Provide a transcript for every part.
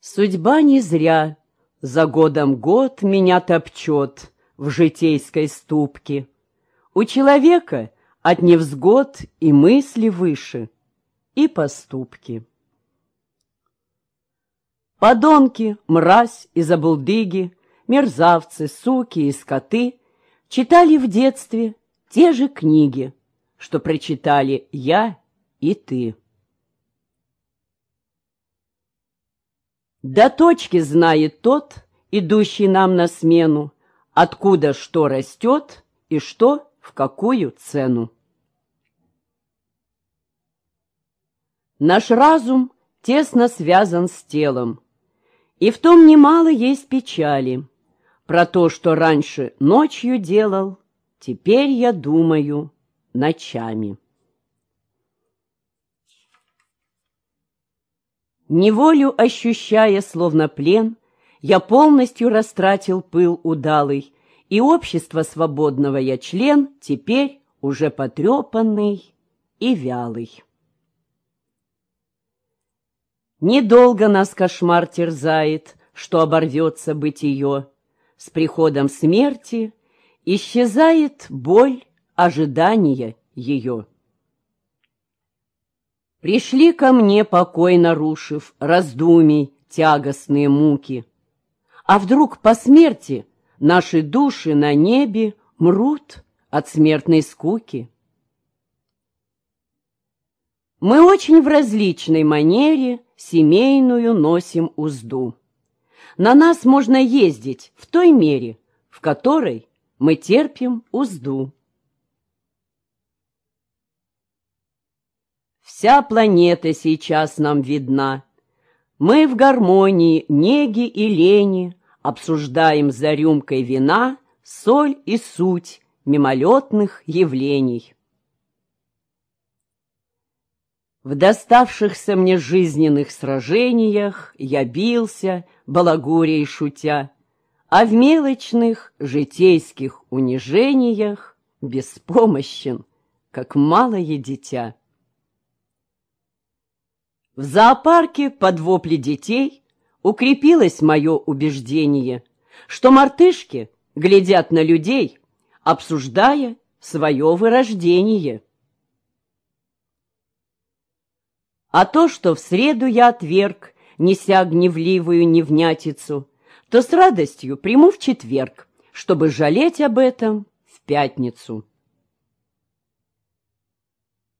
Судьба не зря за годом год меня топчет в житейской ступке. У человека от невзгод и мысли выше, и поступки. Подонки, мразь и забулдыги, мерзавцы, суки и скоты читали в детстве те же книги, что прочитали я и ты. До точки знает тот, идущий нам на смену, откуда что растет и что в какую цену. Наш разум тесно связан с телом, и в том немало есть печали. Про то, что раньше ночью делал, теперь я думаю ночами. Неволю ощущая, словно плен, я полностью растратил пыл удалый, и общество свободного я член, теперь уже потрепанный и вялый. Недолго нас кошмар терзает, что оборвется бытие. С приходом смерти исчезает боль ожидания ее. Пришли ко мне, покой нарушив, раздумий, тягостные муки. А вдруг по смерти наши души на небе мрут от смертной скуки? Мы очень в различной манере семейную носим узду. На нас можно ездить в той мере, в которой мы терпим узду. Вся планета сейчас нам видна. Мы в гармонии неги и лени обсуждаем за рюмкой вина соль и суть мимолетных явлений. В доставшихся мне жизненных сражениях я бился, балагурей шутя, а в мелочных житейских унижениях беспомощен, как малое дитя. В зоопарке под вопли детей укрепилось мое убеждение, что мартышки глядят на людей, обсуждая свое вырождение. А то, что в среду я отверг, неся гневливую невнятицу, то с радостью приму в четверг, чтобы жалеть об этом в пятницу.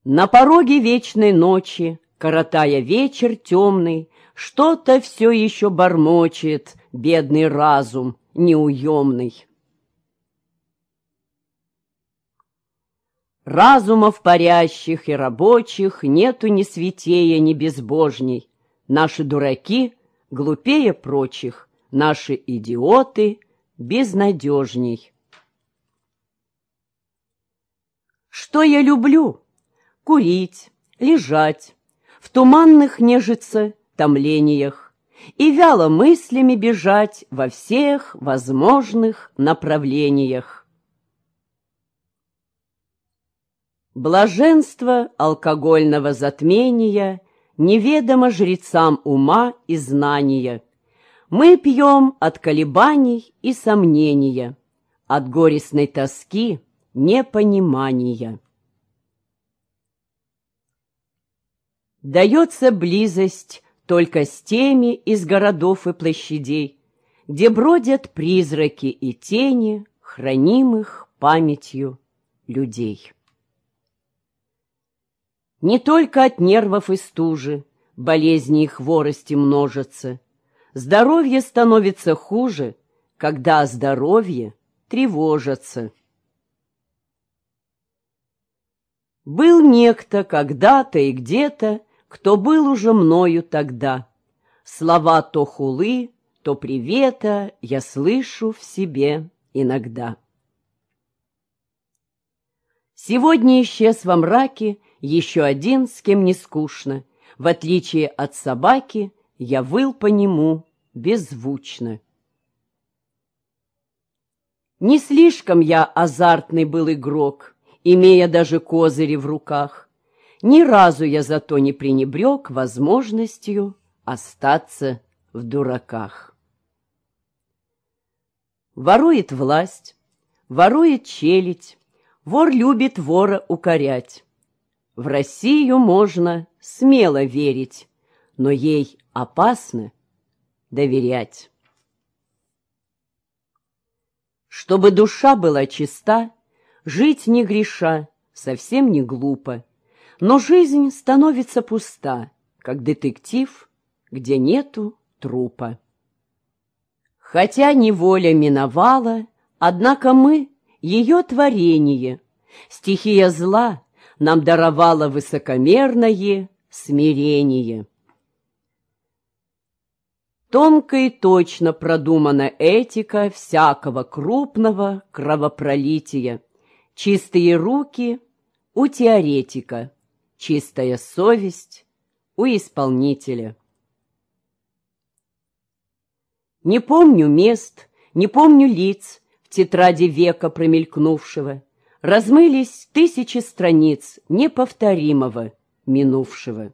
На пороге вечной ночи коротая вечер темный, что-то все еще бормочет бедный разум неуемный. Разумов парящих и рабочих нету ни святее, ни безбожней. Наши дураки глупее прочих, наши идиоты безнадежней. Что я люблю? Курить, лежать, в туманных нежиться томлениях и вяло мыслями бежать во всех возможных направлениях. Блаженство алкогольного затмения неведомо жрецам ума и знания. Мы пьем от колебаний и сомнения, от горестной тоски, непонимания. Дается близость только с теми из городов и площадей, где бродят призраки и тени, хранимых памятью людей. Не только от нервов и стужи болезни и хворости множатся, здоровье становится хуже, когда о здоровье тревожатся. Был некто когда-то и где-то, кто был уже мною тогда. Слова то хулы, то привета я слышу в себе иногда. Сегодня исчез во мраке еще один, с кем не скучно. В отличие от собаки, я выл по нему беззвучно. Не слишком я азартный был игрок, имея даже козыри в руках. Ни разу я зато не пренебрег возможностью остаться в дураках. Ворует власть, ворует челядь, вор любит вора укорять. В Россию можно смело верить, но ей опасно доверять. Чтобы душа была чиста, жить не греша, совсем не глупо, но жизнь становится пуста, как детектив, где нету трупа. Хотя неволя миновала, однако мы — ее творение. Стихия зла нам даровала высокомерное смирение. Тонко и точно продумана этика всякого крупного кровопролития. Чистые руки у теоретика, чистая совесть у исполнителя. Не помню мест, не помню лиц в тетради века промелькнувшего. Размылись тысячи страниц неповторимого минувшего.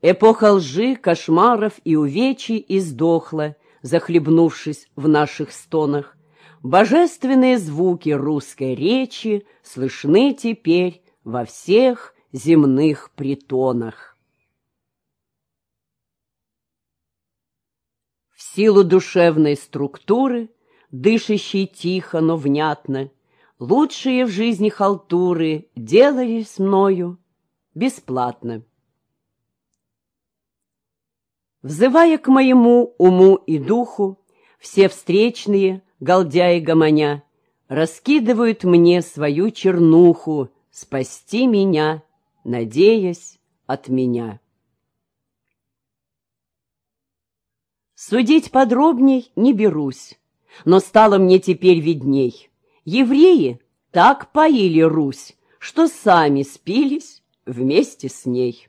Эпоха лжи, кошмаров и увечий издохла, захлебнувшись в наших стонах. Божественные звуки русской речи слышны теперь во всех земных притонах. силу душевной структуры, дышащей тихо, но внятно, лучшие в жизни халтуры делались мною бесплатно. Взывая к моему уму и духу, все встречные, галдя и гомоня, раскидывают мне свою чернуху, спасти меня, надеясь от меня. Судить подробней не берусь, но стало мне теперь видней. Евреи так поили Русь, что сами спились вместе с ней.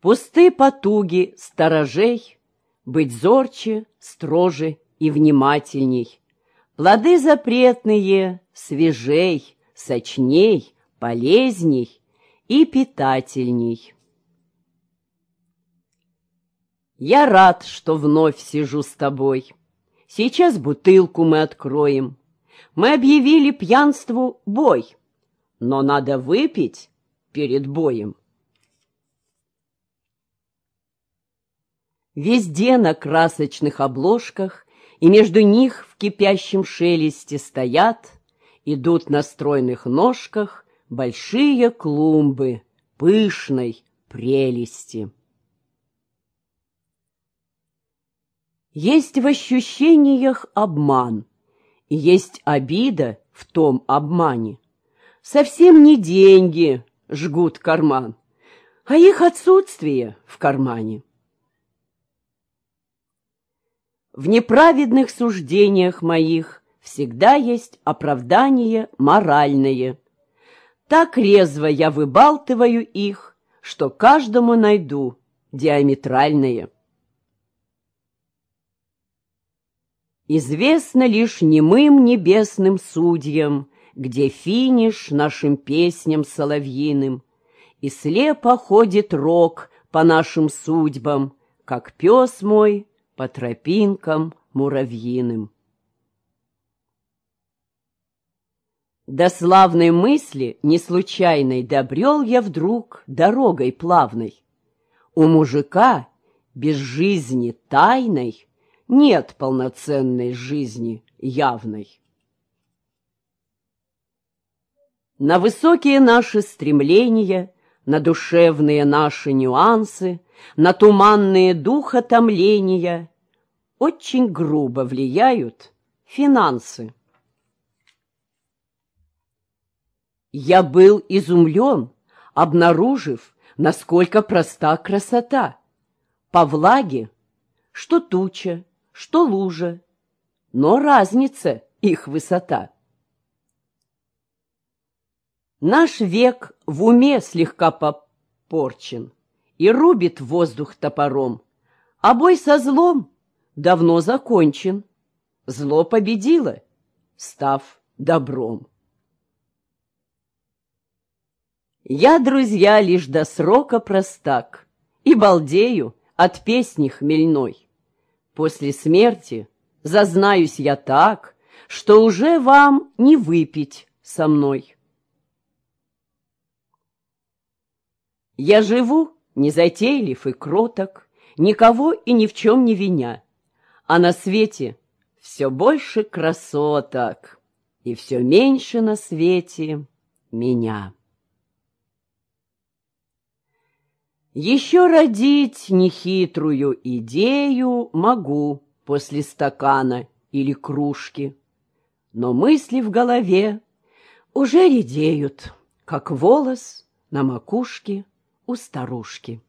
Пусты потуги сторожей, Быть зорче, строже и внимательней. Плоды запретные свежей, Сочней, полезней и питательней. Я рад, что вновь сижу с тобой. Сейчас бутылку мы откроем. Мы объявили пьянству бой, но надо выпить перед боем. Везде на красочных обложках и между них в кипящем шелесте стоят, идут на стройных ножках большие клумбы пышной прелести. Есть в ощущениях обман, и есть обида в том обмане. Совсем не деньги жгут карман, а их отсутствие в кармане. В неправедных суждениях моих всегда есть оправдание моральное. Так резво я выбалтываю их, что каждому найду диаметральное. Известно лишь немым небесным судьям, Где финиш нашим песням соловьиным, И слепо ходит рок по нашим судьбам, Как пес мой по тропинкам муравьиным. До славной мысли, не случайной, Добрел я вдруг дорогой плавной. У мужика без жизни тайной нет полноценной жизни явной. На высокие наши стремления, на душевные наши нюансы, на туманные духотомления очень грубо влияют финансы. Я был изумлен, обнаружив, насколько проста красота. По влаге, что туча, что лужа, но разница их высота. Наш век в уме слегка попорчен и рубит воздух топором, а бой со злом давно закончен. Зло победило, став добром. Я, друзья, лишь до срока простак И балдею от песни хмельной. После смерти зазнаюсь я так, Что уже вам не выпить со мной. Я живу незатейлив и кроток, Никого и ни в чем не виня, А на свете все больше красоток И все меньше на свете меня. Еще родить нехитрую идею могу после стакана или кружки, но мысли в голове уже редеют, как волос на макушке у старушки.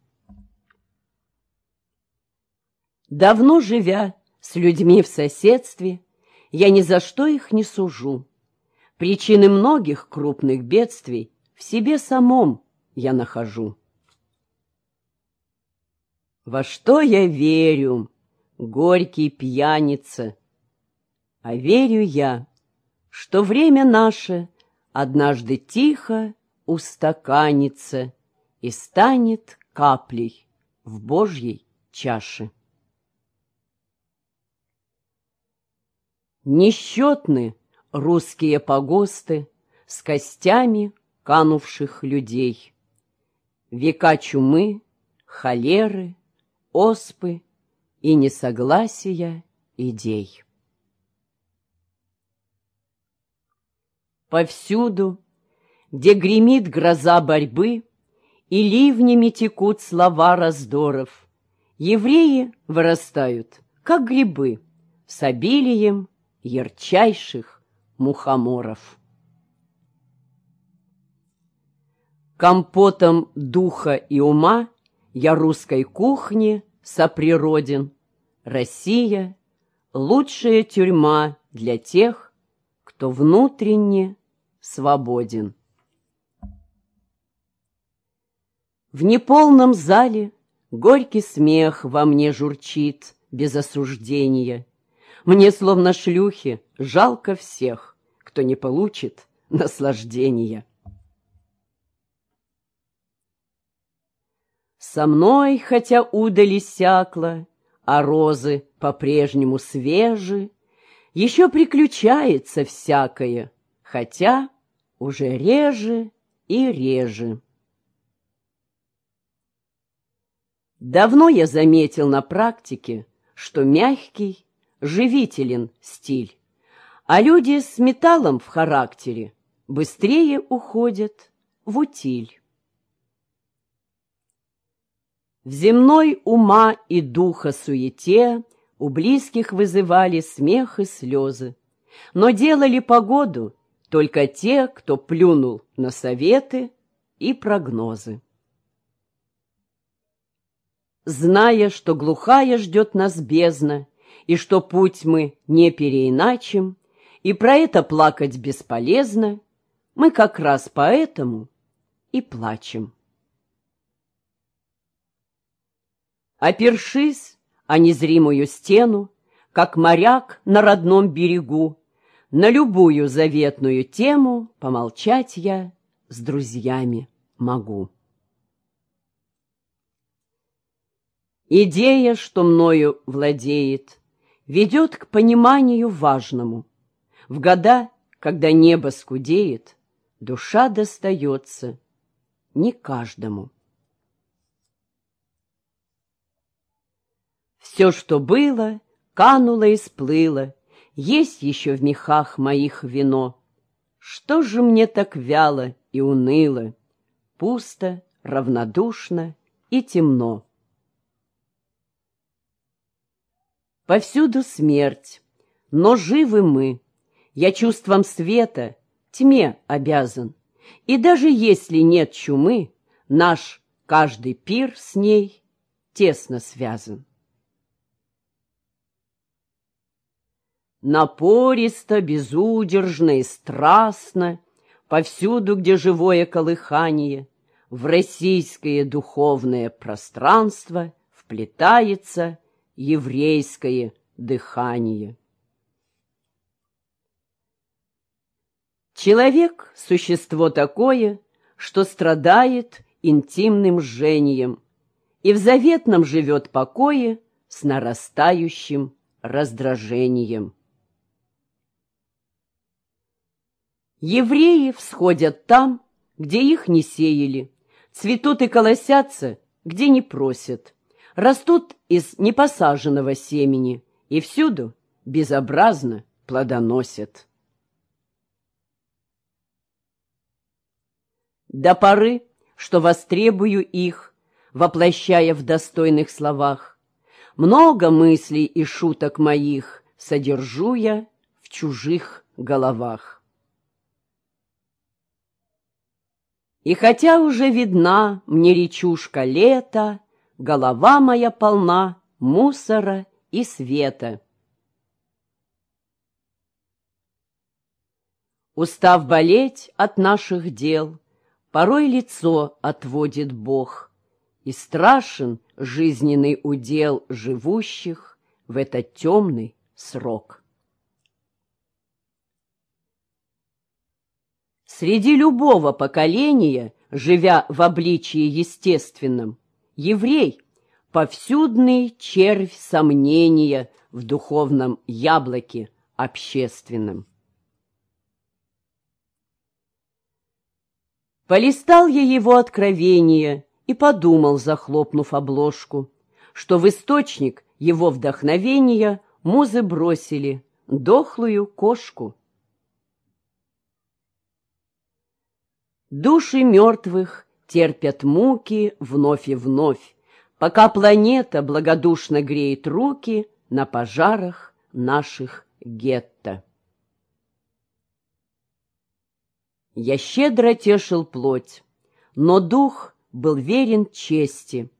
Давно живя с людьми в соседстве, я ни за что их не сужу. Причины многих крупных бедствий в себе самом я нахожу. Во что я верю, горький пьяница? А верю я, что время наше однажды тихо устаканится и станет каплей в Божьей чаше. Несчетны русские погосты с костями канувших людей. Века чумы, холеры, оспы и несогласия идей. Повсюду, где гремит гроза борьбы, И ливнями текут слова раздоров, Евреи вырастают, как грибы, С обилием ярчайших мухоморов. Компотом духа и ума я русской кухне соприроден. Россия — лучшая тюрьма для тех, кто внутренне свободен. В неполном зале горький смех во мне журчит без осуждения. Мне, словно шлюхи, жалко всех, кто не получит наслаждения. Со мной, хотя удали сякла, а розы по-прежнему свежи, еще приключается всякое, хотя уже реже и реже. Давно я заметил на практике, что мягкий, живителен стиль, а люди с металлом в характере быстрее уходят в утиль. В земной ума и духа суете у близких вызывали смех и слезы, но делали погоду только те, кто плюнул на советы и прогнозы. Зная, что глухая ждет нас бездна, и что путь мы не переиначим, и про это плакать бесполезно, мы как раз поэтому и плачем. Опершись о незримую стену, как моряк на родном берегу, на любую заветную тему помолчать я с друзьями могу. Идея, что мною владеет, ведет к пониманию важному. В года, когда небо скудеет, душа достается не каждому. Все, что было, кануло и сплыло, Есть еще в мехах моих вино. Что же мне так вяло и уныло, Пусто, равнодушно и темно? Повсюду смерть, но живы мы. Я чувством света тьме обязан. И даже если нет чумы, Наш каждый пир с ней тесно связан. Напористо, безудержно и страстно, Повсюду, где живое колыхание, В российское духовное пространство Вплетается еврейское дыхание. Человек — существо такое, что страдает интимным жжением и в заветном живет покое с нарастающим раздражением. Евреи всходят там, где их не сеяли, цветут и колосятся, где не просят, растут из непосаженного семени и всюду безобразно плодоносят. До поры, что востребую их, воплощая в достойных словах, много мыслей и шуток моих содержу я в чужих головах. И хотя уже видна мне речушка лета, Голова моя полна мусора и света. Устав болеть от наших дел, Порой лицо отводит Бог, И страшен жизненный удел Живущих в этот темный срок. Среди любого поколения, живя в обличии естественном, еврей — повсюдный червь сомнения в духовном яблоке общественном. Полистал я его откровение и подумал, захлопнув обложку, что в источник его вдохновения музы бросили дохлую кошку. Души мертвых терпят муки вновь и вновь, пока планета благодушно греет руки на пожарах наших гетто. Я щедро тешил плоть, но дух был верен чести.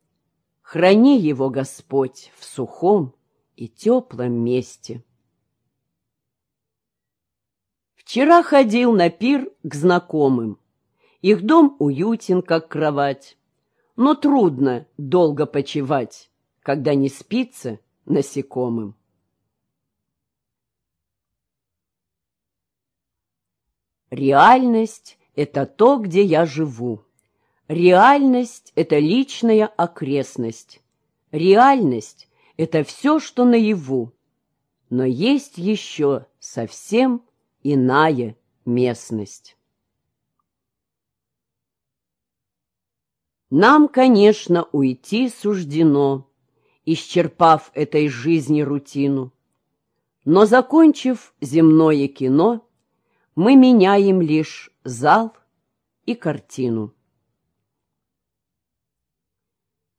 Храни его, Господь, в сухом и теплом месте. Вчера ходил на пир к знакомым. Их дом уютен, как кровать, но трудно долго почевать, когда не спится насекомым. Реальность — это то, где я живу. Реальность — это личная окрестность. Реальность — это все, что наяву. Но есть еще совсем иная местность. Нам, конечно, уйти суждено, исчерпав этой жизни рутину. Но, закончив земное кино, мы меняем лишь зал и картину.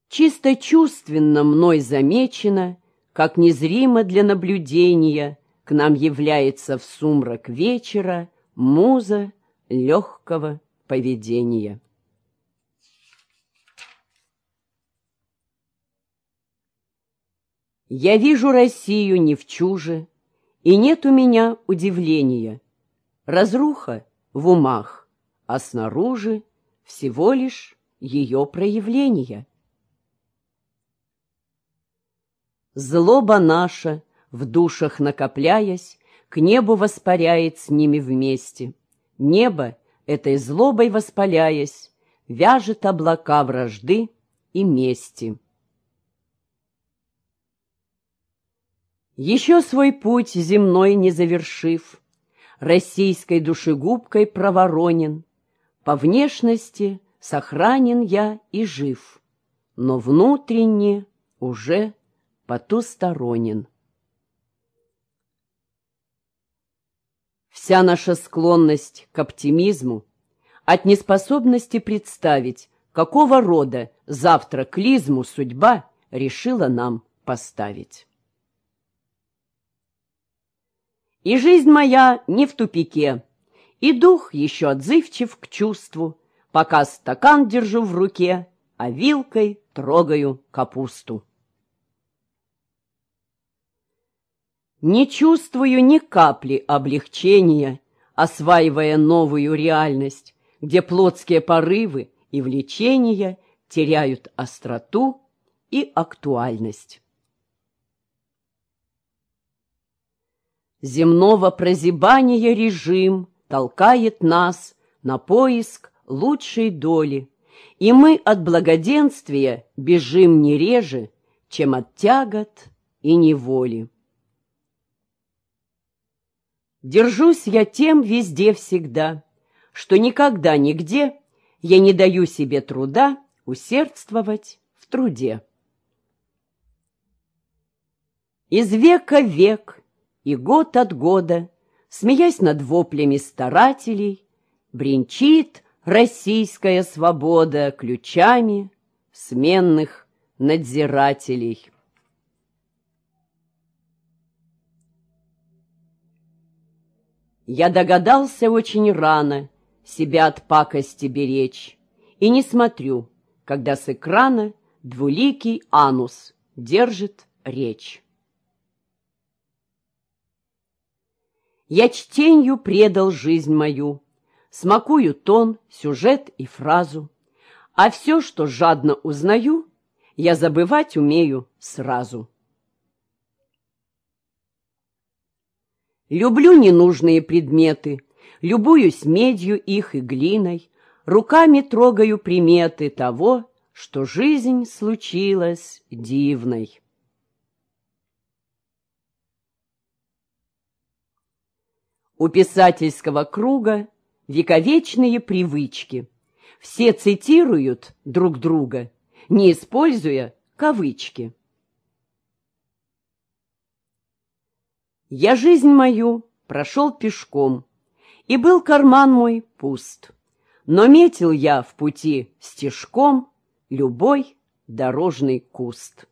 Чисто чувственно мной замечено, как незримо для наблюдения к нам является в сумрак вечера муза легкого поведения. Я вижу Россию не в чуже, и нет у меня удивления. Разруха в умах, а снаружи всего лишь ее проявление. Злоба наша, в душах накопляясь, к небу воспаряет с ними вместе. Небо, этой злобой воспаляясь, вяжет облака вражды и мести. Еще свой путь земной не завершив, Российской душегубкой проворонен, По внешности сохранен я и жив, Но внутренне уже потусторонен. Вся наша склонность к оптимизму от неспособности представить, какого рода завтра клизму судьба решила нам поставить. И жизнь моя не в тупике, и дух еще отзывчив к чувству, пока стакан держу в руке, а вилкой трогаю капусту. Не чувствую ни капли облегчения, осваивая новую реальность, где плотские порывы и влечения теряют остроту и актуальность. Земного прозябания режим толкает нас на поиск лучшей доли, и мы от благоденствия бежим не реже, чем от тягот и неволи. Держусь я тем везде всегда, что никогда нигде я не даю себе труда усердствовать в труде. Из века в век и год от года, смеясь над воплями старателей, бренчит российская свобода ключами сменных надзирателей. Я догадался очень рано себя от пакости беречь и не смотрю, когда с экрана двуликий анус держит речь. Я чтенью предал жизнь мою, смакую тон, сюжет и фразу, а все, что жадно узнаю, я забывать умею сразу. Люблю ненужные предметы, любуюсь медью их и глиной, руками трогаю приметы того, что жизнь случилась дивной. У писательского круга вековечные привычки. Все цитируют друг друга, не используя кавычки. Я жизнь мою прошел пешком, и был карман мой пуст. Но метил я в пути стежком любой дорожный куст.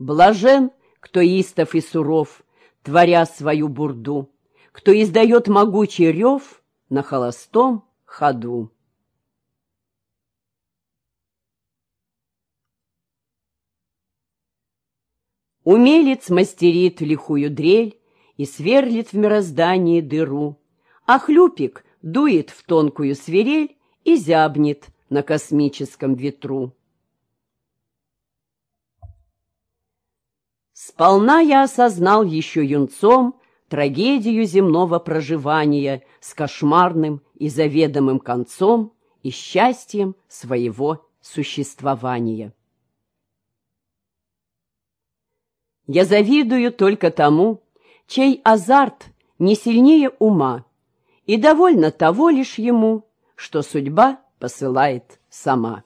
Блажен, кто истов и суров, творя свою бурду, кто издает могучий рев на холостом ходу. Умелец мастерит лихую дрель и сверлит в мироздании дыру, а хлюпик дует в тонкую свирель и зябнет на космическом ветру. Сполна я осознал еще юнцом трагедию земного проживания с кошмарным и заведомым концом и счастьем своего существования. Я завидую только тому, чей азарт не сильнее ума, и довольно того лишь ему, что судьба посылает сама.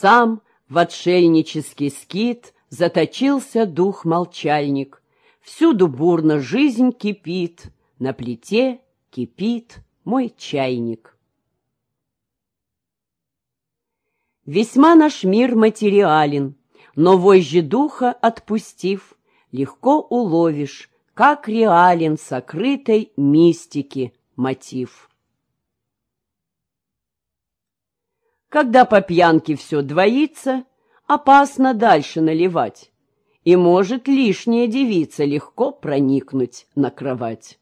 Сам в отшельнический скит заточился дух-молчальник. Всюду бурно жизнь кипит, на плите кипит мой чайник. Весьма наш мир материален, но вожжи духа отпустив, легко уловишь, как реален сокрытой мистики мотив. Когда по пьянке все двоится, опасно дальше наливать, и может лишняя девица легко проникнуть на кровать.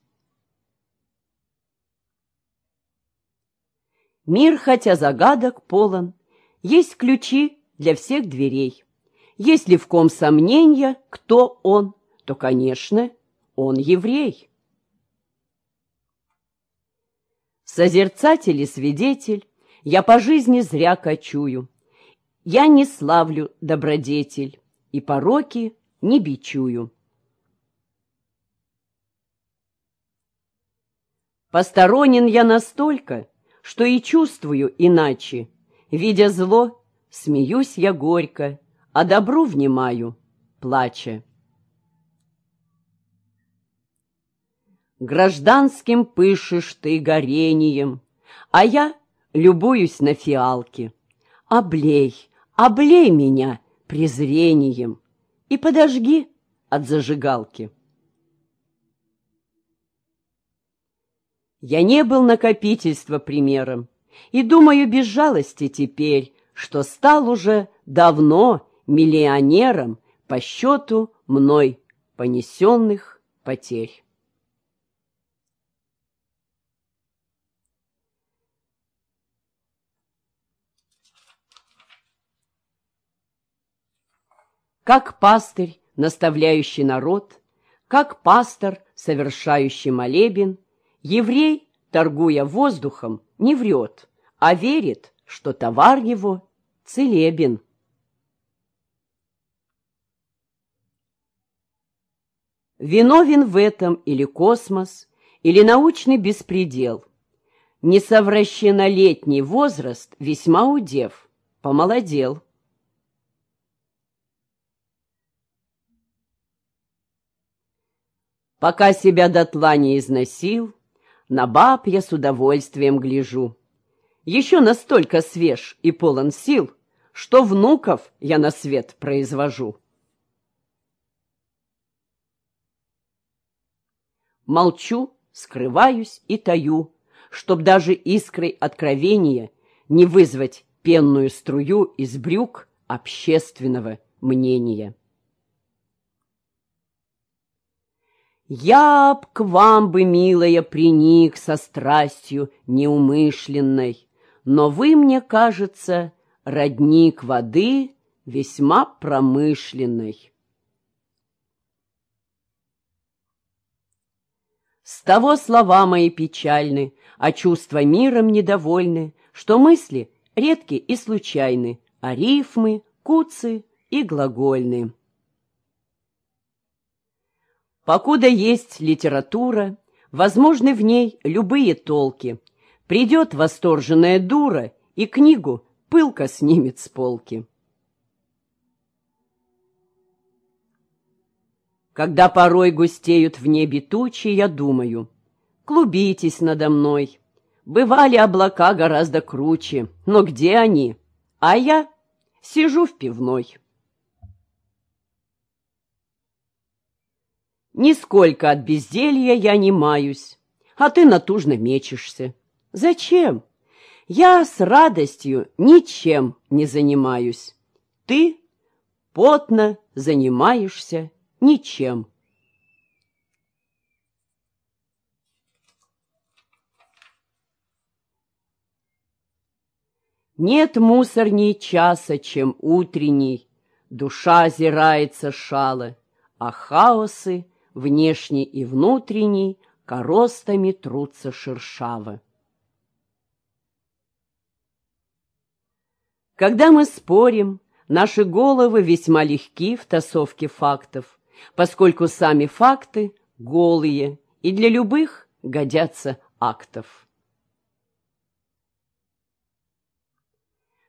Мир, хотя загадок полон, есть ключи для всех дверей. Если в ком сомнения, кто он, то, конечно, он еврей. Созерцатель и свидетель, я по жизни зря кочую. Я не славлю добродетель и пороки не бичую. Посторонен я настолько, что и чувствую иначе. Видя зло, смеюсь я горько, а добру внимаю, плача. Гражданским пышешь ты горением, а я любуюсь на фиалки. Облей, облей меня презрением и подожги от зажигалки. Я не был накопительства примером, и думаю без жалости теперь, что стал уже давно миллионером по счету мной понесенных потерь. Как пастырь, наставляющий народ, как пастор, совершающий молебен, еврей, торгуя воздухом, не врет, а верит, что товар его целебен. Виновен в этом или космос, или научный беспредел. Несовращеннолетний возраст весьма удев, помолодел. Пока себя дотла не износил, на баб я с удовольствием гляжу. Еще настолько свеж и полон сил, что внуков я на свет произвожу. Молчу, скрываюсь и таю, чтоб даже искрой откровения не вызвать пенную струю из брюк общественного мнения. Я б к вам бы, милая, приник со страстью неумышленной, но вы, мне кажется, родник воды весьма промышленной. С того слова мои печальны, а чувства миром недовольны, что мысли редки и случайны, а рифмы, куцы и глагольны. Покуда есть литература, возможны в ней любые толки. Придет восторженная дура и книгу пылко снимет с полки. Когда порой густеют в небе тучи, я думаю, клубитесь надо мной. Бывали облака гораздо круче, но где они? А я сижу в пивной. Нисколько от безделья я не маюсь, а ты натужно мечешься. Зачем? Я с радостью ничем не занимаюсь. Ты потно занимаешься ничем. Нет мусорней часа, чем утренний, Душа озирается шала, А хаосы, внешний и внутренний, Коростами трутся шершаво. Когда мы спорим, наши головы весьма легки в тасовке фактов поскольку сами факты голые и для любых годятся актов.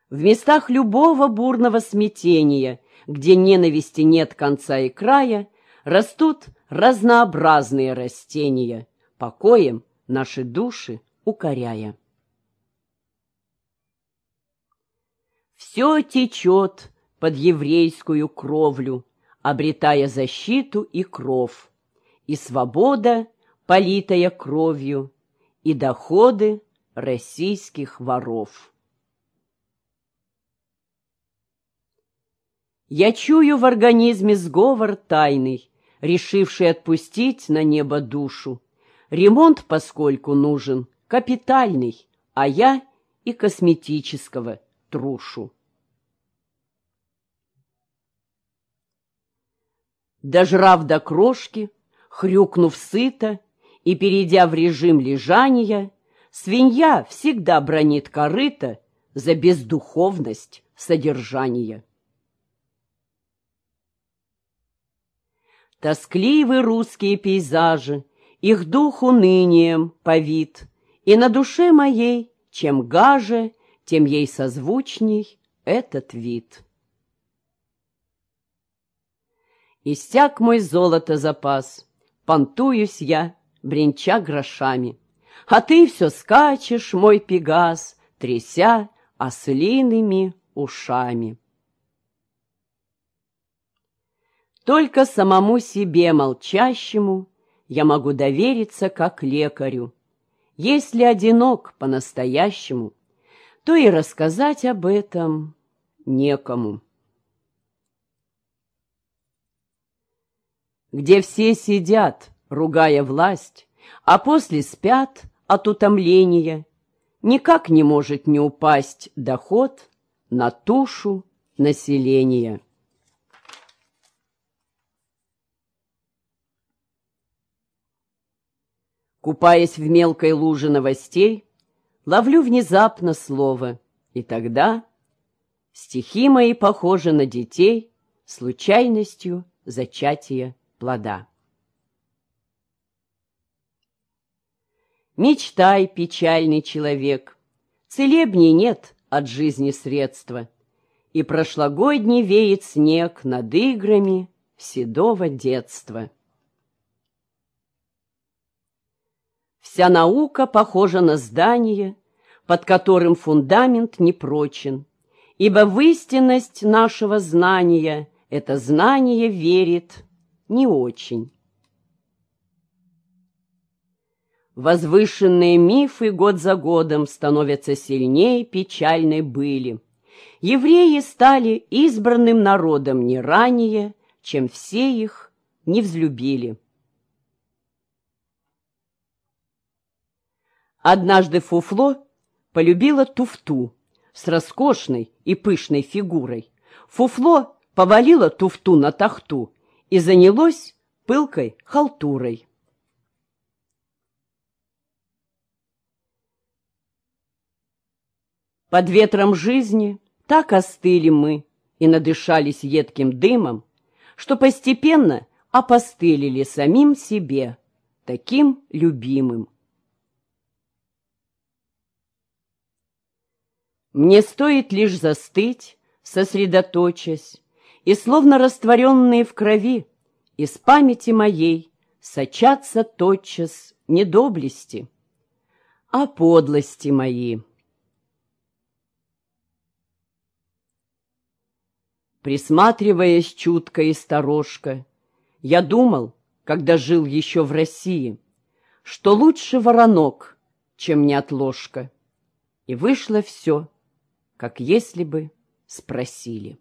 В местах любого бурного смятения, где ненависти нет конца и края, растут разнообразные растения, покоем наши души укоряя. Все течет под еврейскую кровлю, обретая защиту и кров, и свобода, политая кровью, и доходы российских воров. Я чую в организме сговор тайный, решивший отпустить на небо душу. Ремонт, поскольку нужен, капитальный, а я и косметического трушу. Дожрав до крошки, хрюкнув сыто и перейдя в режим лежания, свинья всегда бронит корыто за бездуховность содержания. Тоскливы русские пейзажи, их дух унынием повит, и на душе моей, чем гаже, тем ей созвучней этот вид. Истяк мой золото запас, Понтуюсь я, бренча грошами. А ты все скачешь, мой пегас, Тряся ослиными ушами. Только самому себе молчащему Я могу довериться как лекарю. Если одинок по-настоящему, То и рассказать об этом некому. где все сидят, ругая власть, а после спят от утомления, никак не может не упасть доход на тушу населения. Купаясь в мелкой луже новостей, ловлю внезапно слово, и тогда стихи мои похожи на детей случайностью зачатия плода. Мечтай, печальный человек, целебней нет от жизни средства, и прошлогодний веет снег над играми седого детства. Вся наука похожа на здание, под которым фундамент непрочен, ибо в истинность нашего знания это знание верит не очень. Возвышенные мифы год за годом становятся сильнее печальной были. Евреи стали избранным народом не ранее, чем все их не взлюбили. Однажды Фуфло полюбила туфту с роскошной и пышной фигурой. Фуфло повалило туфту на тахту и занялось пылкой халтурой. Под ветром жизни так остыли мы и надышались едким дымом, что постепенно опостылили самим себе, таким любимым. Мне стоит лишь застыть, сосредоточась, и словно растворенные в крови, из памяти моей сочатся тотчас не доблести, а подлости мои. Присматриваясь чутко и сторожко, я думал, когда жил еще в России, что лучше воронок, чем неотложка. И вышло все, как если бы спросили.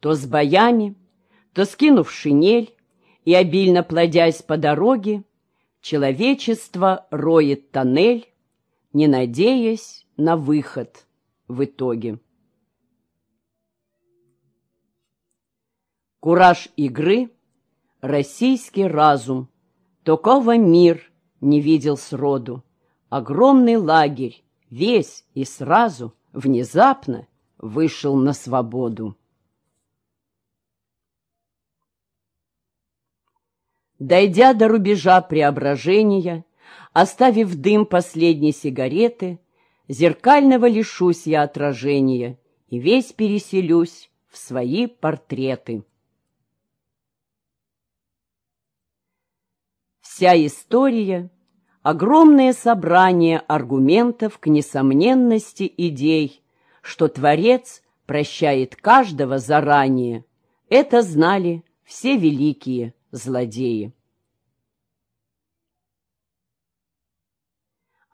То с боями, то скинув шинель и обильно плодясь по дороге, человечество роет тоннель, не надеясь на выход в итоге. Кураж игры, российский разум, Такого мир не видел сроду. Огромный лагерь, весь и сразу, внезапно вышел на свободу. Дойдя до рубежа преображения, оставив дым последней сигареты, Зеркального лишусь я отражения И весь переселюсь в свои портреты. Вся история — огромное собрание аргументов к несомненности идей, что Творец прощает каждого заранее. Это знали все великие злодеи.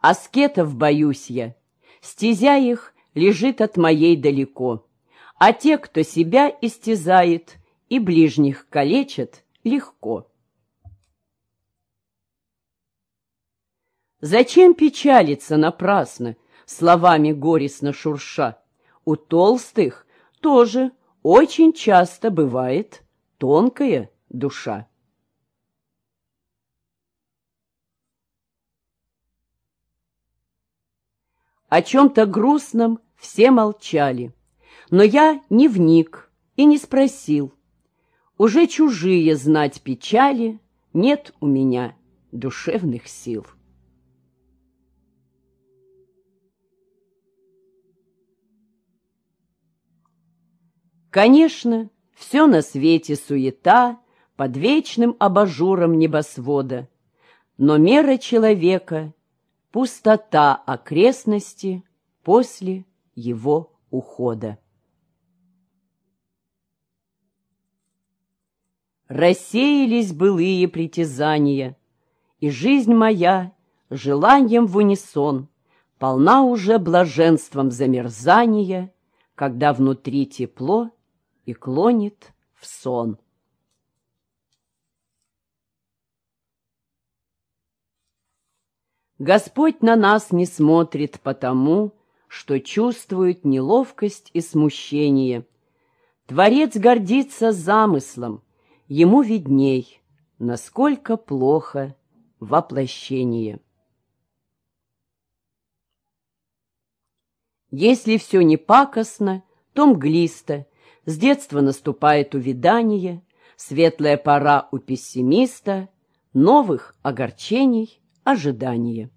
Аскетов боюсь я, Стезя их лежит от моей далеко, а те, кто себя истязает и ближних калечат, легко. Зачем печалиться напрасно, словами горестно шурша? У толстых тоже очень часто бывает тонкая душа. О чем-то грустном все молчали, но я не вник и не спросил. Уже чужие знать печали, нет у меня душевных сил. Конечно, все на свете суета под вечным абажуром небосвода, но мера человека пустота окрестности после его ухода. Рассеялись былые притязания, и жизнь моя желанием в унисон полна уже блаженством замерзания, когда внутри тепло и клонит в сон. Господь на нас не смотрит потому, что чувствует неловкость и смущение. Творец гордится замыслом, ему видней, насколько плохо воплощение. Если все не пакостно, то мглисто, с детства наступает увядание, светлая пора у пессимиста, новых огорчений, ожидания.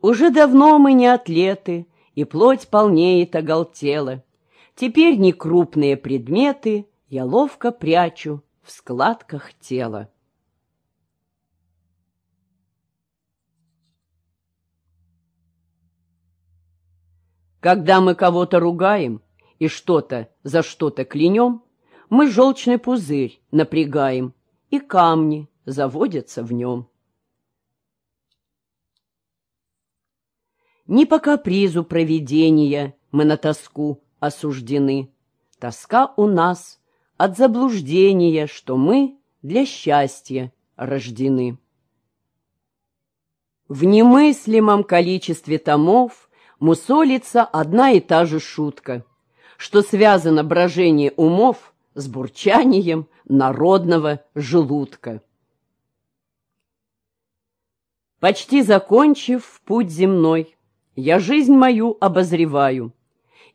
Уже давно мы не атлеты, и плоть полнеет оголтела. Теперь некрупные предметы я ловко прячу в складках тела. Когда мы кого-то ругаем и что-то за что-то клянем, мы желчный пузырь напрягаем, и камни заводятся в нем. Не по капризу провидения мы на тоску осуждены. Тоска у нас от заблуждения, что мы для счастья рождены. В немыслимом количестве томов мусолится одна и та же шутка, что связано брожение умов с бурчанием народного желудка. Почти закончив путь земной, я жизнь мою обозреваю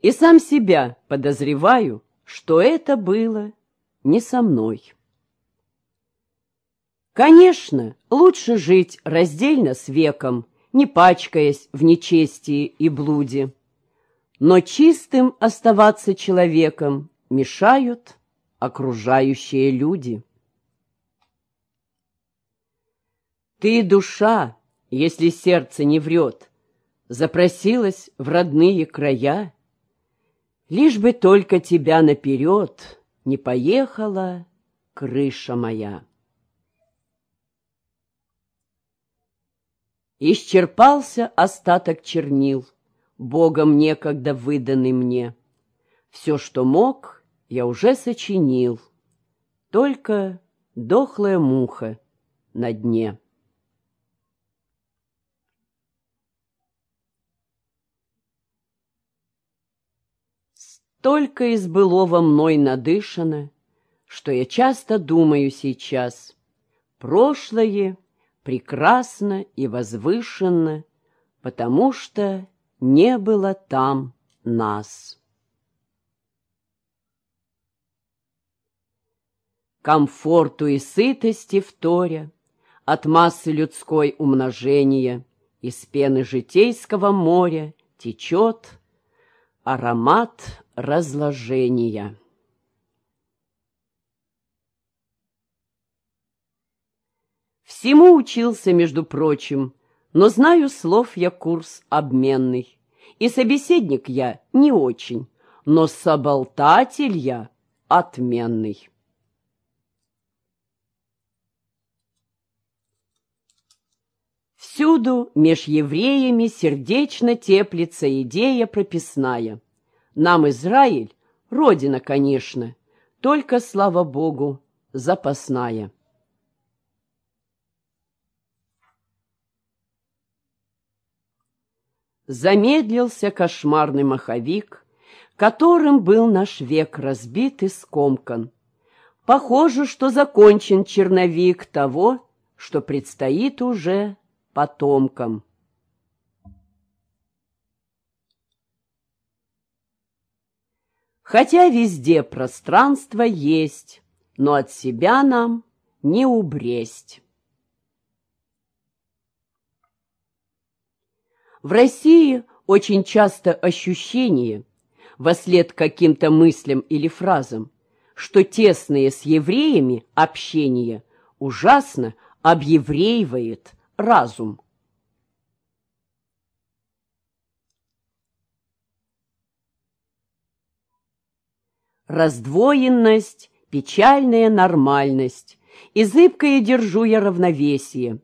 и сам себя подозреваю, что это было не со мной. Конечно, лучше жить раздельно с веком, не пачкаясь в нечестии и блуде. Но чистым оставаться человеком мешают окружающие люди. Ты, душа, если сердце не врет, запросилась в родные края, Лишь бы только тебя наперед не поехала крыша моя. Исчерпался остаток чернил, Богом некогда выданный мне. Все, что мог, я уже сочинил, Только дохлая муха на дне. Только из былого мной надышано, Что я часто думаю сейчас. Прошлое прекрасно и возвышенно, Потому что не было там нас. Комфорту и сытости вторя, От массы людской умножения, Из пены житейского моря Течет аромат разложения. Всему учился, между прочим, но знаю слов я курс обменный, и собеседник я не очень, но соболтатель я отменный. Всюду меж евреями сердечно теплится идея прописная. Нам Израиль — родина, конечно, только, слава Богу, запасная. Замедлился кошмарный маховик, которым был наш век разбит и скомкан. Похоже, что закончен черновик того, что предстоит уже потомкам. Хотя везде пространство есть, но от себя нам не убресть. В России очень часто ощущение, вослед каким-то мыслям или фразам, что тесные с евреями общение ужасно объевреивает разум. Раздвоенность, печальная нормальность, и зыбкое держу я равновесие.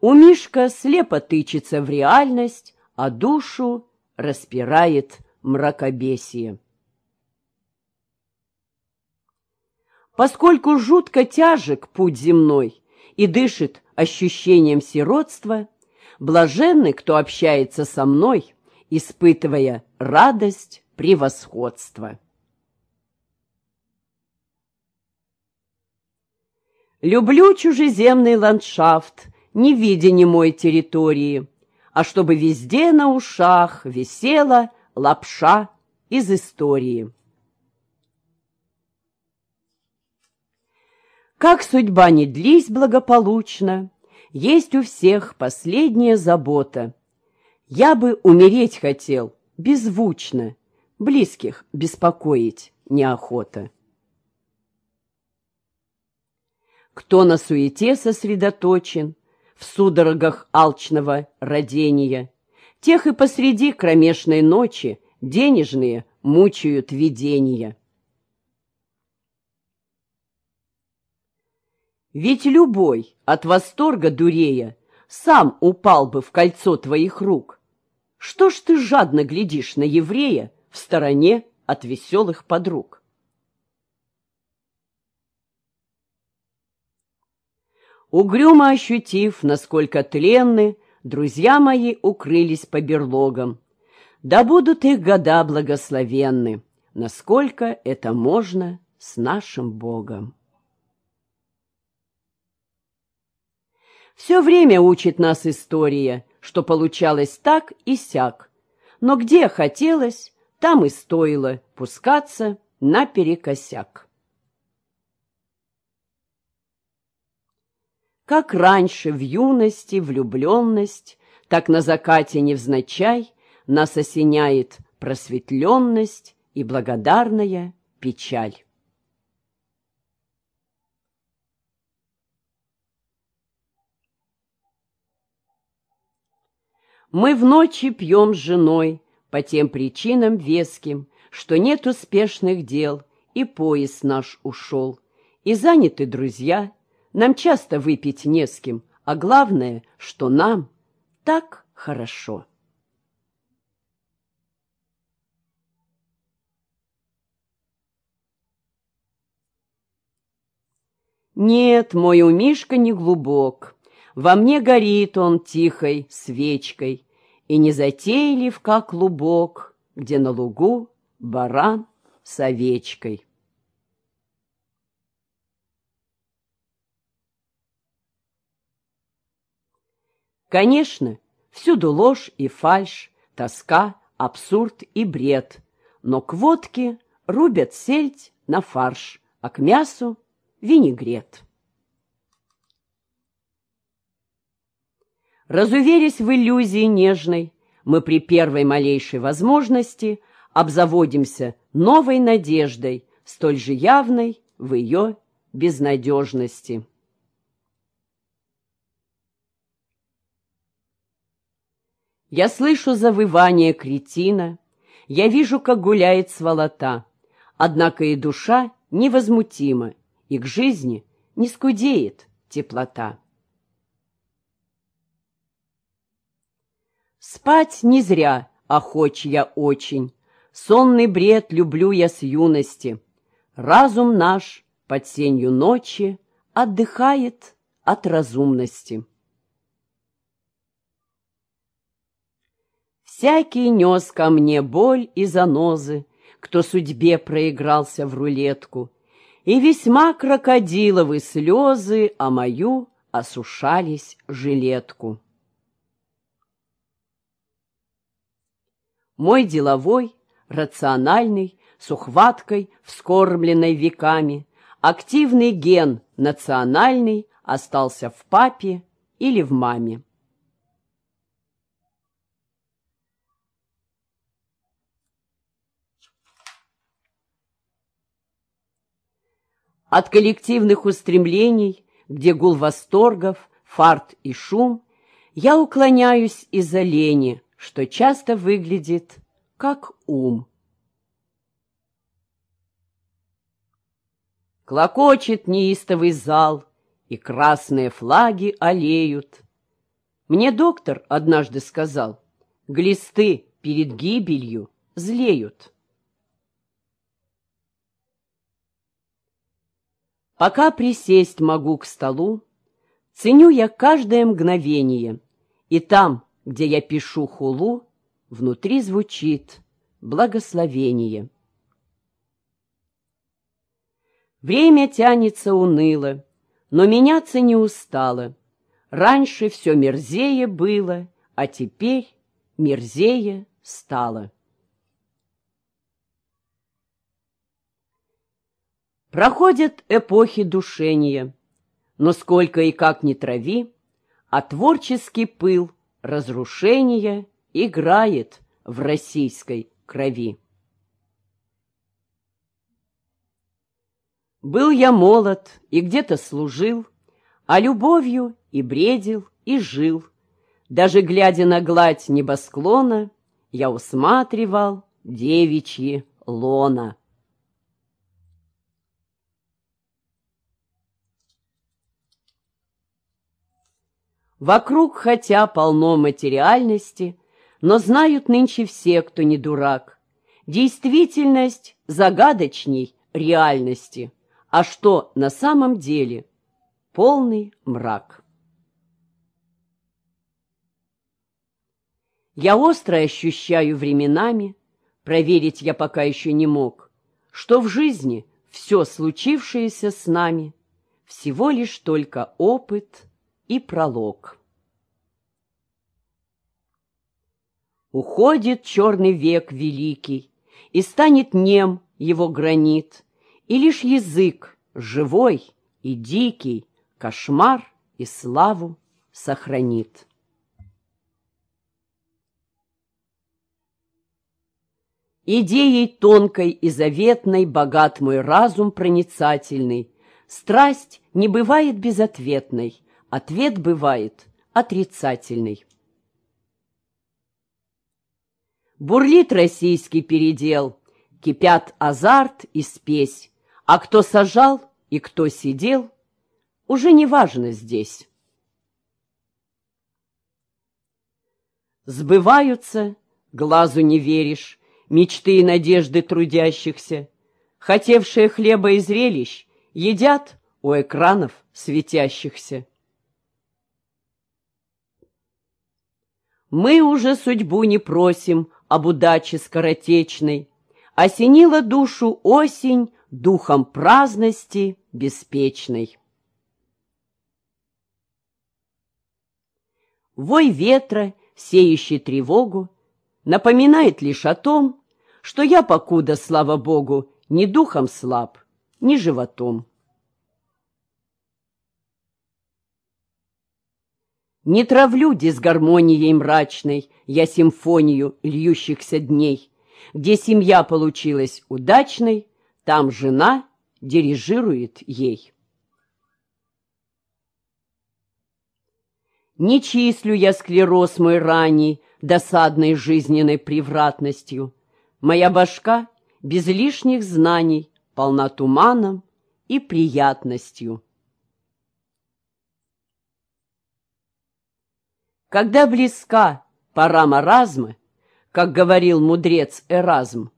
У Мишка слепо тычется в реальность, а душу распирает мракобесие. Поскольку жутко тяжек путь земной и дышит ощущением сиротства, блаженный, кто общается со мной испытывая радость превосходства. Люблю чужеземный ландшафт, не видя немой территории, а чтобы везде на ушах висела лапша из истории. Как судьба не длись благополучно, есть у всех последняя забота. Я бы умереть хотел, беззвучно, близких беспокоить неохота. Кто на суете сосредоточен, в судорогах алчного родения, тех и посреди кромешной ночи денежные мучают видения. Ведь любой, от восторга дурея, сам упал бы в кольцо твоих рук. Что ж ты жадно глядишь на еврея в стороне от веселых подруг? Угрюмо ощутив, насколько тленны, друзья мои укрылись по берлогам. Да будут их года благословенны, насколько это можно с нашим Богом. Все время учит нас история, что получалось так и сяк. Но где хотелось, там и стоило пускаться наперекосяк. Как раньше в юности влюбленность, так на закате невзначай нас осеняет просветленность и благодарная печаль. Мы в ночи пьем с женой по тем причинам веским, что нет успешных дел, и поезд наш ушел. И заняты друзья, нам часто выпить не с кем, а главное, что нам так хорошо. Нет, мой умишка не глубок, во мне горит он тихой свечкой, И не затейлив, как клубок, Где на лугу баран с овечкой. Конечно, всюду ложь и фальшь, тоска, абсурд и бред, но к водке рубят сельдь на фарш, а к мясу — винегрет. Разуверясь в иллюзии нежной, мы при первой малейшей возможности обзаводимся новой надеждой, столь же явной в ее безнадежности. Я слышу завывание кретина, я вижу, как гуляет сволота, однако и душа невозмутима, и к жизни не скудеет теплота. Спать не зря охоч я очень, Сонный бред люблю я с юности. Разум наш под сенью ночи Отдыхает от разумности. Всякий нес ко мне боль и занозы, Кто судьбе проигрался в рулетку, И весьма крокодиловы слезы, А мою осушались жилетку. Мой деловой, рациональный, с ухваткой, вскормленной веками, активный ген национальный остался в папе или в маме. От коллективных устремлений, где гул восторгов, фарт и шум, я уклоняюсь из-за лени, что часто выглядит как ум. Клокочет неистовый зал, и красные флаги олеют. Мне доктор однажды сказал, глисты перед гибелью злеют. Пока присесть могу к столу, ценю я каждое мгновение, и там, где я пишу хулу, внутри звучит благословение. Время тянется уныло, но меняться не устало. Раньше все мерзее было, а теперь мерзее стало. Проходят эпохи душения, но сколько и как ни трави, а творческий пыл разрушения играет в российской крови. Был я молод и где-то служил, а любовью и бредил, и жил. Даже глядя на гладь небосклона, я усматривал девичьи лона. Вокруг хотя полно материальности, но знают нынче все, кто не дурак. Действительность загадочней реальности, а что на самом деле полный мрак. Я остро ощущаю временами, проверить я пока еще не мог, что в жизни все случившееся с нами всего лишь только опыт и пролог. Уходит черный век великий, и станет нем его гранит, и лишь язык живой и дикий кошмар и славу сохранит. Идеей тонкой и заветной богат мой разум проницательный. Страсть не бывает безответной, ответ бывает отрицательный. Бурлит российский передел, кипят азарт и спесь, а кто сажал и кто сидел, уже не важно здесь. Сбываются, глазу не веришь, мечты и надежды трудящихся, хотевшие хлеба и зрелищ, едят у экранов светящихся. Мы уже судьбу не просим об удаче скоротечной, осенила душу осень духом праздности беспечной. Вой ветра, сеющий тревогу, напоминает лишь о том, что я покуда, слава богу, ни духом слаб, ни животом. Не травлю дисгармонией мрачной я симфонию льющихся дней, где семья получилась удачной, там жена дирижирует ей. Не числю я склероз мой ранний досадной жизненной превратностью. Моя башка без лишних знаний полна туманом и приятностью. Когда близка пора маразма, как говорил мудрец Эразм,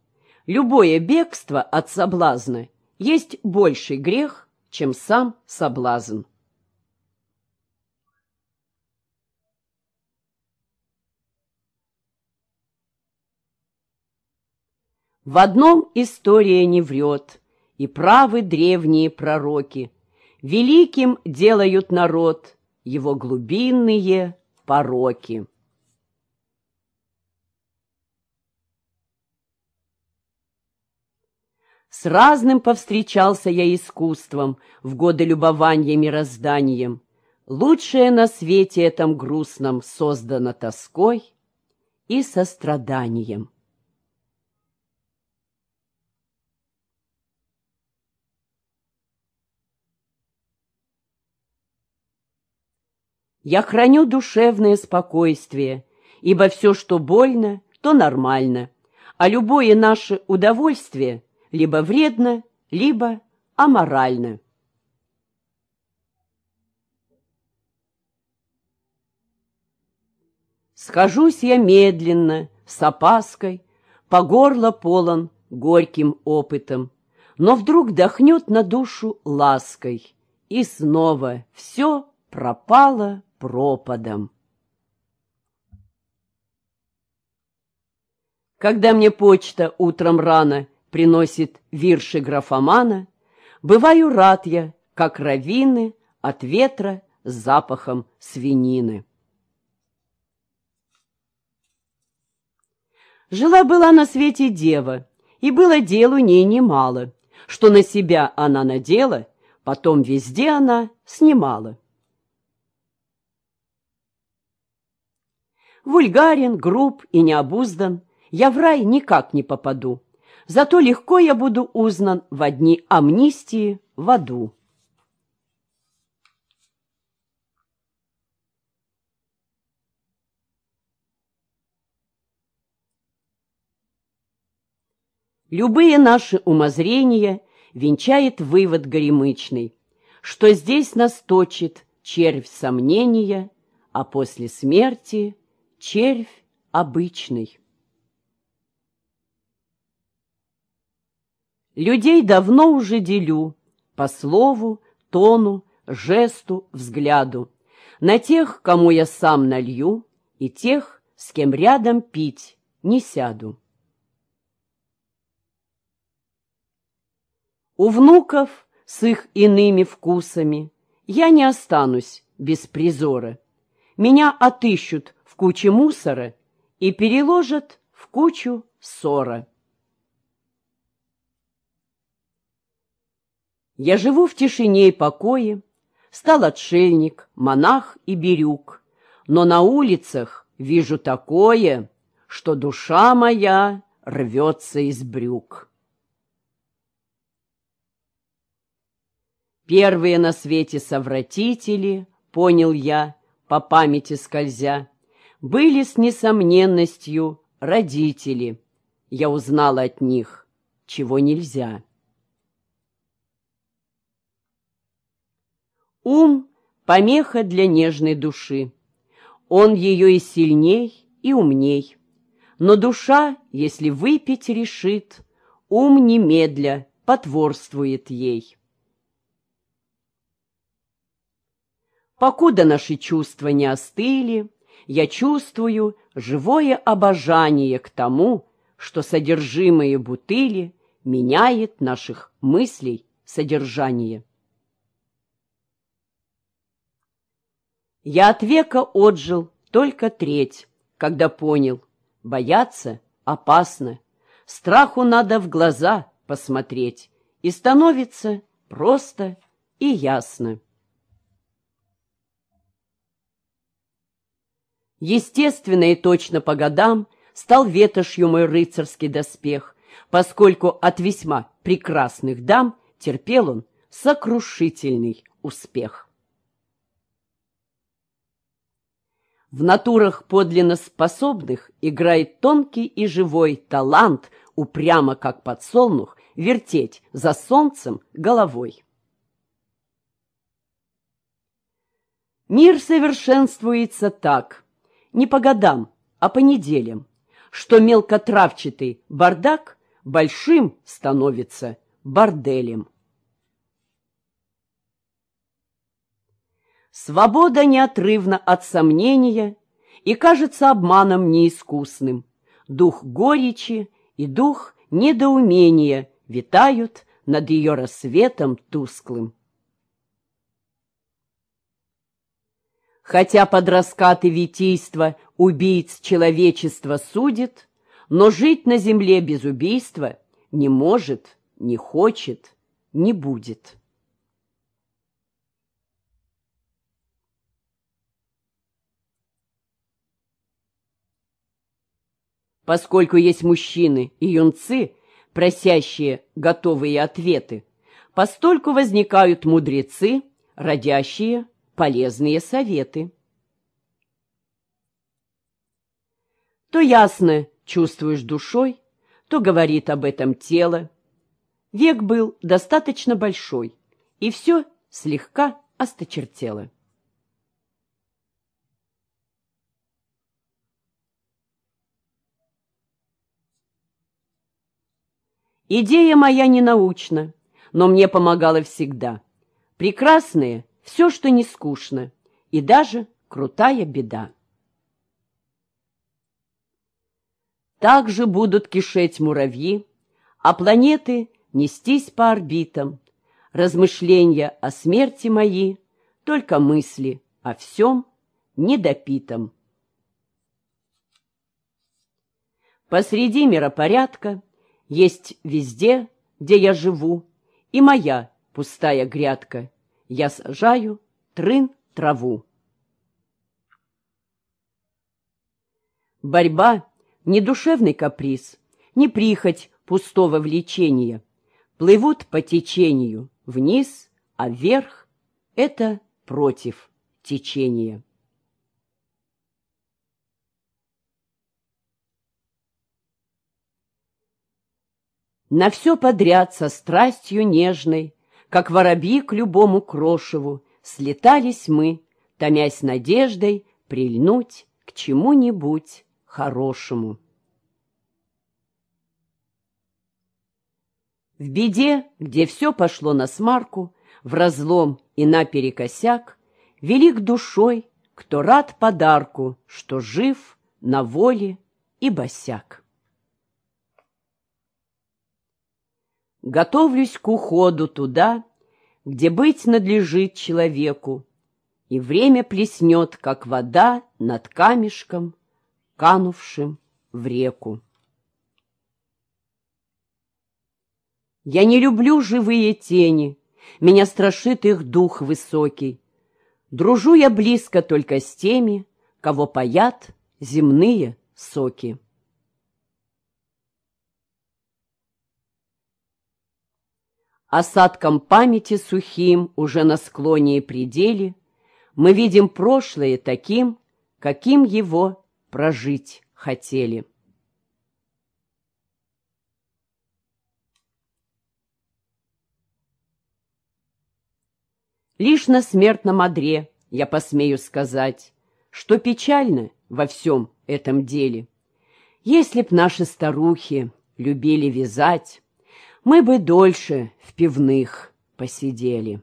любое бегство от соблазна есть больший грех, чем сам соблазн. В одном история не врет, и правы древние пророки. Великим делают народ его глубинные пороки. С разным повстречался я искусством в годы любования мирозданием. Лучшее на свете этом грустном создано тоской и состраданием. Я храню душевное спокойствие, ибо все, что больно, то нормально, а любое наше удовольствие либо вредно, либо аморально. Схожусь я медленно, с опаской, по горло полон горьким опытом, но вдруг дохнет на душу лаской, и снова все пропало пропадом. Когда мне почта утром рано приносит вирши графомана, бываю рад я, как равины от ветра с запахом свинины. Жила-была на свете дева, и было дел у ней немало, что на себя она надела, потом везде она снимала. Вульгарен, груб и необуздан, я в рай никак не попаду, зато легко я буду узнан в дни амнистии в аду. Любые наши умозрения венчает вывод горемычный, что здесь нас точит червь сомнения, а после смерти червь обычный. Людей давно уже делю по слову, тону, жесту, взгляду, на тех, кому я сам налью, и тех, с кем рядом пить не сяду. У внуков с их иными вкусами я не останусь без призора. Меня отыщут в куче мусора и переложат в кучу ссора. Я живу в тишине и покое, стал отшельник, монах и бирюк, но на улицах вижу такое, что душа моя рвется из брюк. Первые на свете совратители, понял я, по памяти скользя, были с несомненностью родители. Я узнал от них, чего нельзя. Ум — помеха для нежной души. Он ее и сильней, и умней. Но душа, если выпить решит, ум немедля потворствует ей. Покуда наши чувства не остыли, я чувствую живое обожание к тому, что содержимое бутыли меняет наших мыслей содержание. Я от века отжил только треть, когда понял, бояться опасно, страху надо в глаза посмотреть, и становится просто и ясно. Естественно и точно по годам стал ветошью мой рыцарский доспех, поскольку от весьма прекрасных дам терпел он сокрушительный успех. В натурах подлинно способных играет тонкий и живой талант, упрямо как подсолнух, вертеть за солнцем головой. Мир совершенствуется так – не по годам, а по неделям, что мелкотравчатый бардак большим становится борделем. Свобода неотрывна от сомнения и кажется обманом неискусным. Дух горечи и дух недоумения витают над ее рассветом тусклым. Хотя под раскаты витийства убийц человечество судит, но жить на земле без убийства не может, не хочет, не будет. Поскольку есть мужчины и юнцы, просящие готовые ответы, постольку возникают мудрецы, родящие полезные советы. То ясно чувствуешь душой, то говорит об этом тело. Век был достаточно большой, и все слегка осточертело. Идея моя не научна, но мне помогала всегда. Прекрасные все, что не скучно, и даже крутая беда. также будут кишеть муравьи, а планеты нестись по орбитам. Размышления о смерти мои, только мысли о всем недопитом. Посреди миропорядка есть везде, где я живу, и моя пустая грядка. Я сажаю трын траву. Борьба — не душевный каприз, не прихоть пустого влечения. Плывут по течению вниз, а вверх — это против течения. На все подряд со страстью нежной, Как воробьи к любому крошеву, Слетались мы, томясь надеждой Прильнуть к чему-нибудь хорошему. В беде, где все пошло на смарку, В разлом и наперекосяк, Велик душой, кто рад подарку, Что жив на воле и босяк. Готовлюсь к уходу туда, Где быть надлежит человеку, И время плеснет, как вода, Над камешком, канувшим в реку. Я не люблю живые тени, Меня страшит их дух высокий. Дружу я близко только с теми, Кого паят земные соки. Осадком памяти сухим Уже на склоне и пределе Мы видим прошлое таким, Каким его прожить хотели. Лишь на смертном одре я посмею сказать, что печально во всем этом деле. Если б наши старухи любили вязать, мы бы дольше в пивных посидели.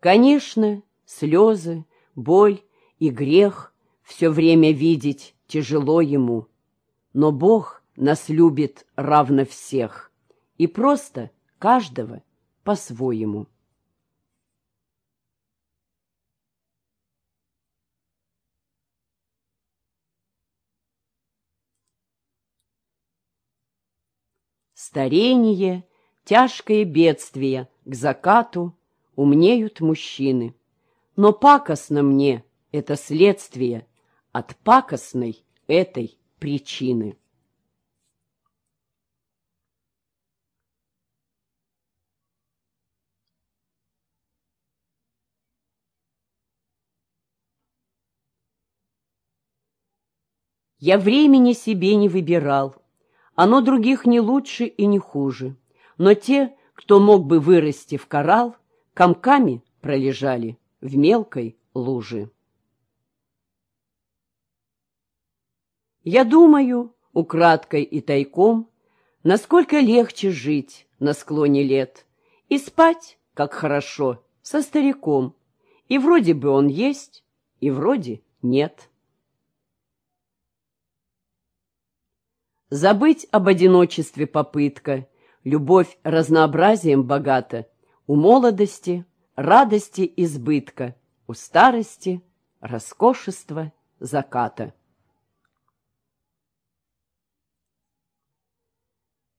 Конечно, слезы, боль и грех все время видеть тяжело ему, но Бог нас любит равно всех и просто каждого по-своему. Старение, тяжкое бедствие к закату умнеют мужчины. Но пакостно мне это следствие от пакостной этой причины. Я времени себе не выбирал, оно других не лучше и не хуже, но те, кто мог бы вырасти в коралл, комками пролежали в мелкой луже. Я думаю, украдкой и тайком, насколько легче жить на склоне лет и спать, как хорошо, со стариком. И вроде бы он есть, и вроде нет. Забыть об одиночестве попытка, любовь разнообразием богата, у молодости радости избытка, у старости роскошества заката.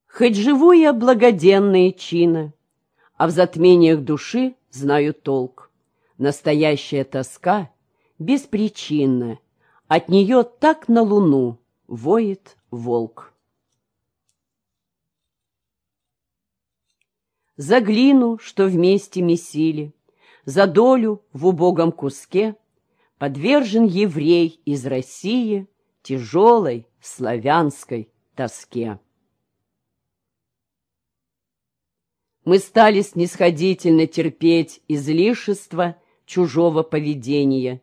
Хоть живу я благоденные чина, а в затмениях души знаю толк. Настоящая тоска беспричинна, от нее так на луну воет волк. За глину, что вместе месили, за долю в убогом куске подвержен еврей из России тяжелой славянской тоске. Мы стали снисходительно терпеть излишество чужого поведения.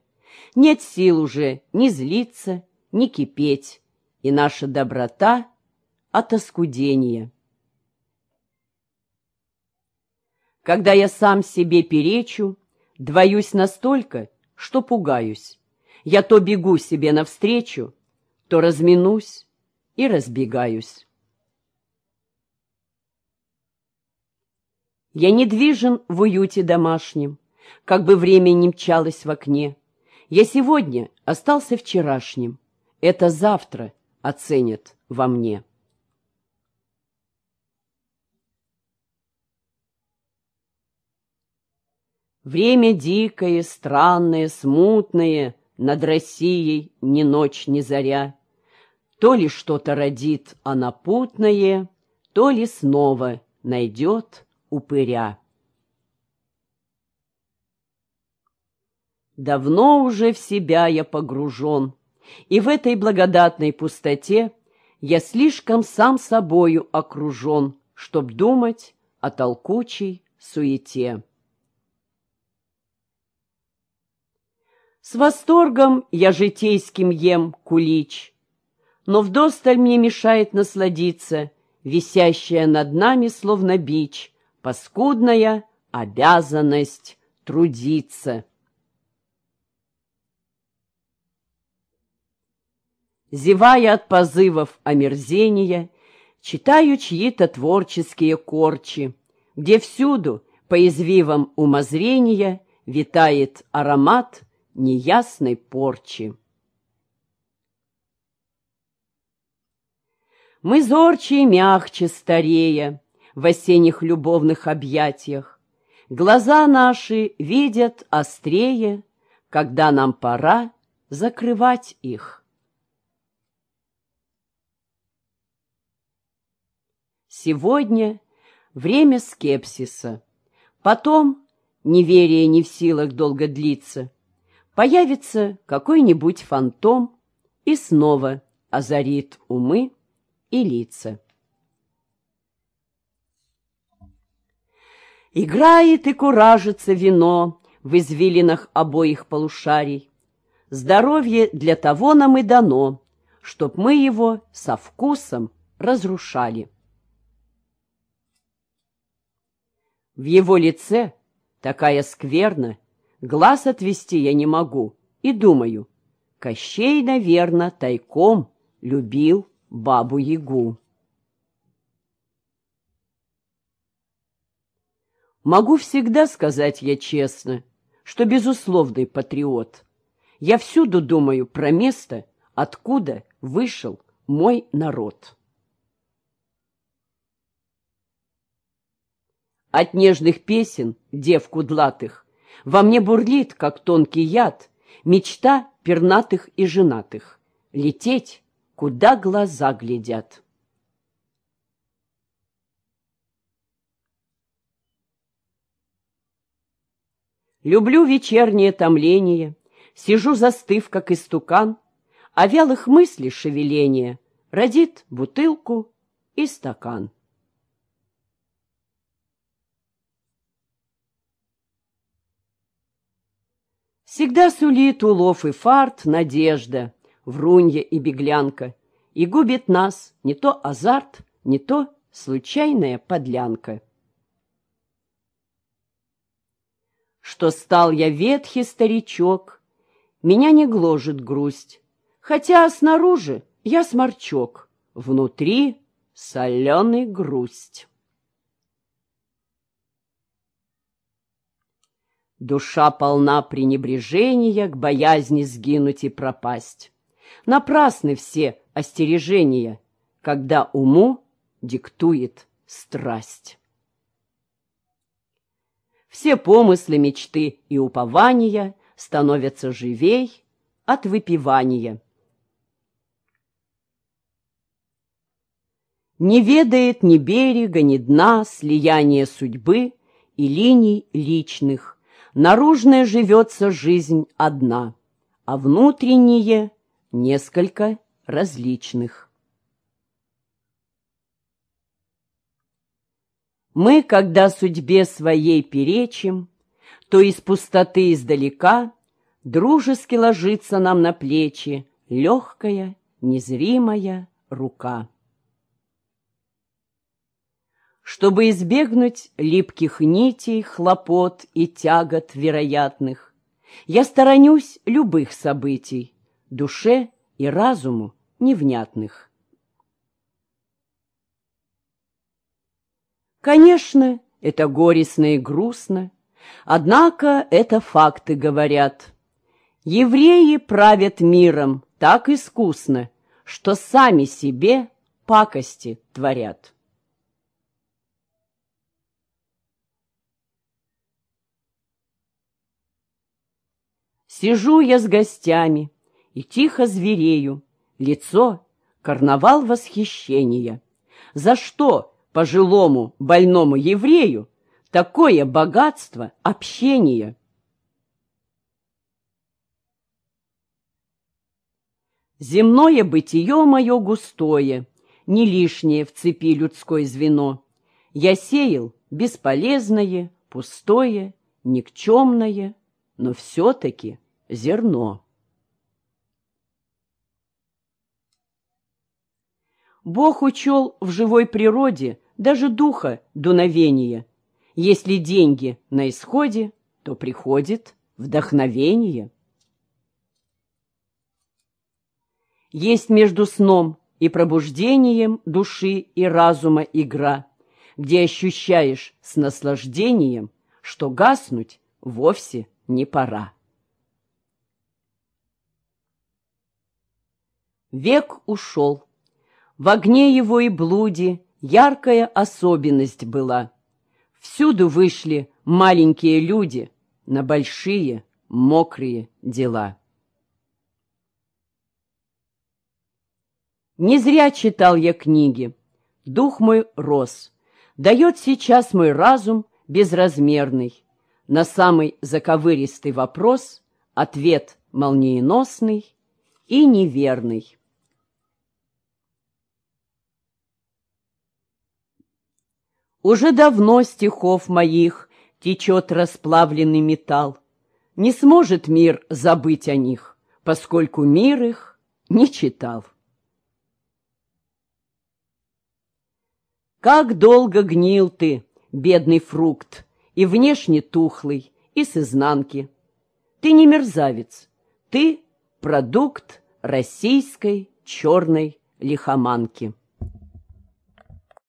Нет сил уже ни злиться, ни кипеть, и наша доброта от оскудения. Когда я сам себе перечу, двоюсь настолько, что пугаюсь. Я то бегу себе навстречу, то разминусь и разбегаюсь. Я недвижен в уюте домашнем, как бы время не мчалось в окне. Я сегодня остался вчерашним, это завтра оценят во мне. Время дикое, странное, смутное, Над Россией ни ночь, ни заря. То ли что-то родит она путное, То ли снова найдет упыря. Давно уже в себя я погружен, И в этой благодатной пустоте Я слишком сам собою окружен, Чтоб думать о толкучей суете. С восторгом я житейским ем кулич, Но вдосталь мне мешает насладиться Висящая над нами, словно бич, Паскудная обязанность трудиться. Зевая от позывов омерзения, Читаю чьи-то творческие корчи, Где всюду, по извивам умозрения, Витает аромат неясной порчи. Мы зорче и мягче старея В осенних любовных объятиях. Глаза наши видят острее, Когда нам пора закрывать их. Сегодня время скепсиса, потом неверие не в силах долго длиться, появится какой-нибудь фантом и снова озарит умы и лица. Играет и куражится вино в извилинах обоих полушарий. Здоровье для того нам и дано, чтоб мы его со вкусом разрушали. В его лице такая скверна, Глаз отвести я не могу и думаю, Кощей, наверно, тайком любил бабу-ягу. Могу всегда сказать я честно, что безусловный патриот. Я всюду думаю про место, откуда вышел мой народ. От нежных песен, дев кудлатых, во мне бурлит, как тонкий яд, мечта пернатых и женатых. Лететь, куда глаза глядят. Люблю вечернее томление, Сижу застыв, как истукан, А вялых мыслей шевеление Родит бутылку и стакан. Всегда сулит улов и фарт надежда, врунья и беглянка, И губит нас не то азарт, не то случайная подлянка. Что стал я ветхий старичок, Меня не гложет грусть, Хотя снаружи я сморчок, Внутри соленый грусть. Душа полна пренебрежения к боязни сгинуть и пропасть. Напрасны все остережения, когда уму диктует страсть. Все помыслы, мечты и упования становятся живей от выпивания. Не ведает ни берега, ни дна слияние судьбы и линий личных, Наружная живется жизнь одна, а внутренние — несколько различных. Мы, когда судьбе своей перечим, То из пустоты издалека Дружески ложится нам на плечи Легкая, незримая рука. Чтобы избегнуть липких нитей, хлопот и тягот вероятных, Я сторонюсь любых событий, душе и разуму невнятных. Конечно, это горестно и грустно, однако это факты говорят. Евреи правят миром так искусно, что сами себе пакости творят. Сижу я с гостями и тихо зверею, лицо — карнавал восхищения. За что пожилому больному еврею такое богатство общения? Земное бытие мое густое, не лишнее в цепи людской звено. Я сеял бесполезное, пустое, никчемное, но все-таки зерно. Бог учел в живой природе даже духа дуновения. Если деньги на исходе, то приходит вдохновение. Есть между сном и пробуждением души и разума игра, где ощущаешь с наслаждением, что гаснуть вовсе не пора. Век ушел. В огне его и блуде яркая особенность была. Всюду вышли маленькие люди на большие мокрые дела. Не зря читал я книги. Дух мой рос. Дает сейчас мой разум безразмерный. На самый заковыристый вопрос ответ молниеносный и неверный. Уже давно стихов моих течет расплавленный металл. Не сможет мир забыть о них, поскольку мир их не читал. Как долго гнил ты, бедный фрукт, и внешне тухлый, и с изнанки. Ты не мерзавец, ты продукт российской черной лихоманки.